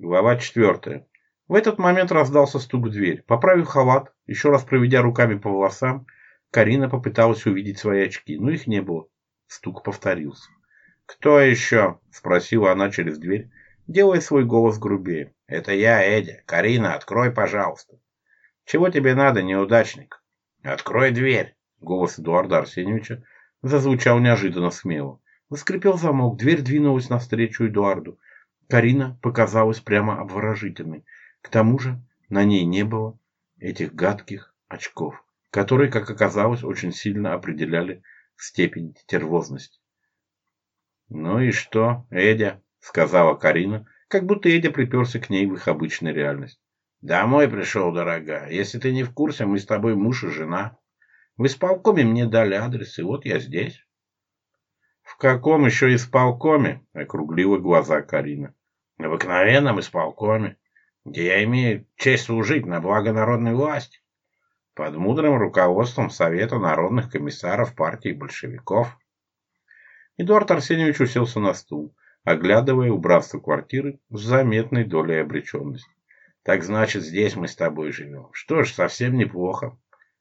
Глава 4. В этот момент раздался стук в дверь. Поправив халат, еще раз проведя руками по волосам, Карина попыталась увидеть свои очки, но их не было. Стук повторился. «Кто еще?» – спросила она через дверь, делая свой голос грубее. «Это я, Эдя. Карина, открой, пожалуйста». «Чего тебе надо, неудачник?» «Открой дверь!» – голос Эдуарда Арсеньевича зазвучал неожиданно смело. Заскрипел замок, дверь двинулась навстречу Эдуарду. Карина показалась прямо обворожительной. К тому же на ней не было этих гадких очков, которые, как оказалось, очень сильно определяли степень тервозности. «Ну и что, Эдя?» — сказала Карина, как будто Эдя приперся к ней в их обычную реальность. «Домой пришел, дорогая. Если ты не в курсе, мы с тобой муж и жена. В исполкоме мне дали адрес, и вот я здесь». «В каком еще исполкоме?» — округлила глаза Карина обыкновенном исполкоме, где я имею честь служить на благо народной власти, под мудрым руководством Совета народных комиссаров партии большевиков. Эдуард Арсеньевич уселся на стул, оглядывая убранство квартиры с заметной долей обреченности. «Так значит, здесь мы с тобой живем. Что ж, совсем неплохо.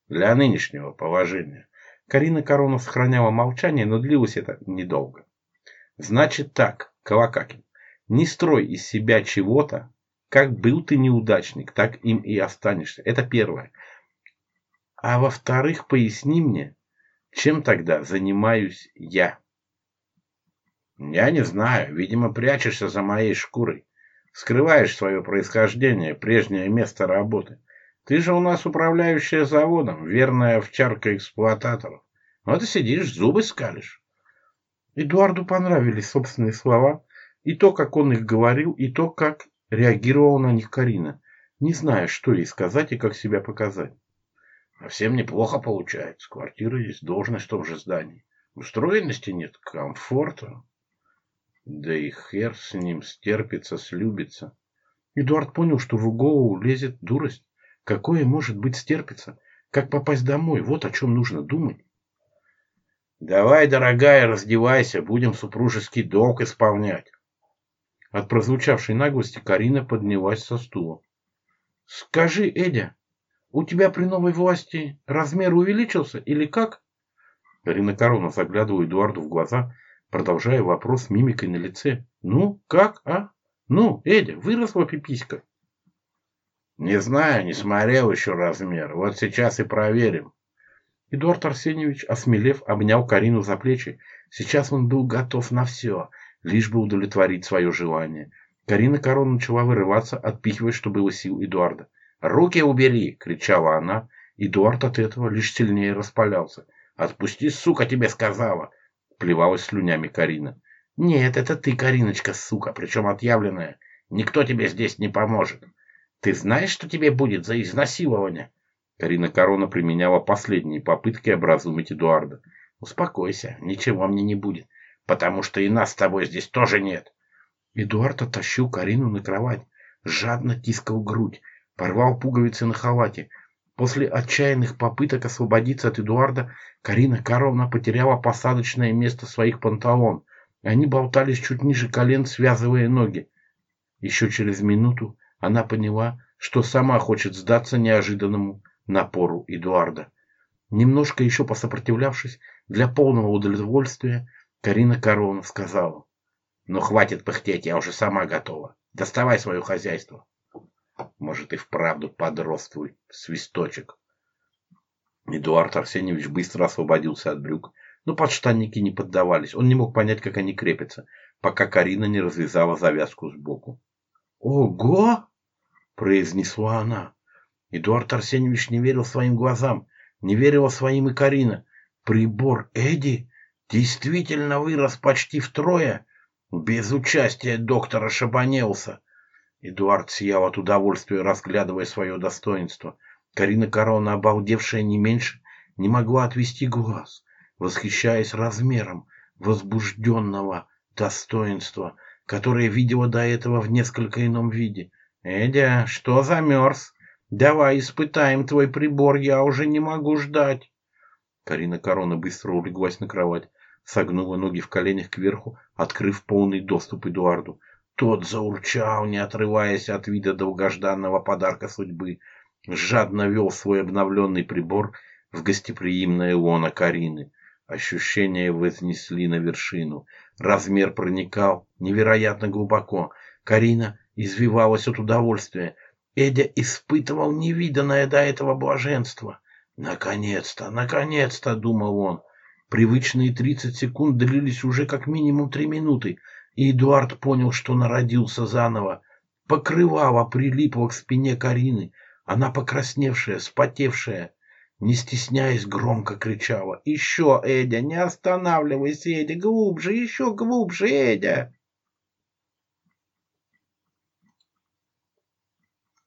Для нынешнего положения». Карина Корона сохраняла молчание, но длилось это недолго. «Значит так, Колокакин, не строй из себя чего-то. Как был ты неудачник, так им и останешься. Это первое. А во-вторых, поясни мне, чем тогда занимаюсь я? Я не знаю. Видимо, прячешься за моей шкурой. Скрываешь свое происхождение, прежнее место работы. Ты же у нас управляющая заводом, верная овчарка эксплуататоров. Вот и сидишь, зубы скалишь. Эдуарду понравились собственные слова, и то, как он их говорил, и то, как реагировала на них Карина, не зная, что ей сказать и как себя показать. А всем неплохо получается. Квартира есть, должность в том же здании. Устроенности нет, комфорта. Да и хер с ним стерпится, слюбится. Эдуард понял, что в голову лезет дурость. Какое может быть стерпится? Как попасть домой? Вот о чем нужно думать. «Давай, дорогая, раздевайся, будем супружеский долг исполнять», от прозвучавшей наглости Карина поднялась со стула. «Скажи, Эдя, у тебя при новой власти размер увеличился или как?» Карина Корона заглядывала Эдуарду в глаза, продолжая вопрос с мимикой на лице. «Ну, как, а? Ну, Эдя, выросла пиписька?» «Не знаю, не смотрел еще размер. Вот сейчас и проверим». Эдуард Арсеньевич, осмелев, обнял Карину за плечи. Сейчас он был готов на все лишь бы удовлетворить свое желание. Карина Корона начала вырываться, отпихивая, что было сил Эдуарда. «Руки убери!» — кричала она. Эдуард от этого лишь сильнее распалялся. «Отпусти, сука, тебе сказала!» — плевалась слюнями Карина. «Нет, это ты, Кариночка, сука, причем отъявленная. Никто тебе здесь не поможет. Ты знаешь, что тебе будет за изнасилование?» Карина Корона применяла последние попытки образумить Эдуарда. «Успокойся, ничего мне не будет потому что и нас с тобой здесь тоже нет. Эдуард оттащил Карину на кровать, жадно тискал грудь, порвал пуговицы на халате. После отчаянных попыток освободиться от Эдуарда, Карина Карловна потеряла посадочное место своих панталон. Они болтались чуть ниже колен, связывая ноги. Еще через минуту она поняла, что сама хочет сдаться неожиданному напору Эдуарда. Немножко еще посопротивлявшись, для полного удовольствия Карина Карловна сказала. «Ну хватит пыхтеть, я уже сама готова. Доставай свое хозяйство». «Может, и вправду подростствуй, свисточек». Эдуард Арсеньевич быстро освободился от брюк, но подштанники не поддавались. Он не мог понять, как они крепятся, пока Карина не развязала завязку сбоку. «Ого!» – произнесла она. Эдуард Арсеньевич не верил своим глазам, не верила своим и Карина. «Прибор Эдди действительно вырос почти втрое, без участия доктора Шабанелса. Эдуард сиял от удовольствия, разглядывая свое достоинство. Карина Корона, обалдевшая не меньше, не могла отвести глаз, восхищаясь размером возбужденного достоинства, которое видела до этого в несколько ином виде. «Эдя, что замерз? Давай испытаем твой прибор, я уже не могу ждать». Карина Корона быстро улеглась на кровать, согнула ноги в коленях кверху, открыв полный доступ Эдуарду. Тот заурчал, не отрываясь от вида долгожданного подарка судьбы, жадно вел свой обновленный прибор в гостеприимное лоно Карины. Ощущения вознесли на вершину. Размер проникал невероятно глубоко. Карина извивалась от удовольствия. Эдя испытывал невиданное до этого блаженство. Наконец-то, наконец-то, думал он. Привычные 30 секунд длились уже как минимум 3 минуты, и Эдуард понял, что народился заново. Покрывало прилипло к спине Карины. Она покрасневшая, спотевшая, не стесняясь, громко кричала. «Еще, Эдя, не останавливайся, Эдя, глубже, еще глубже, Эдя!»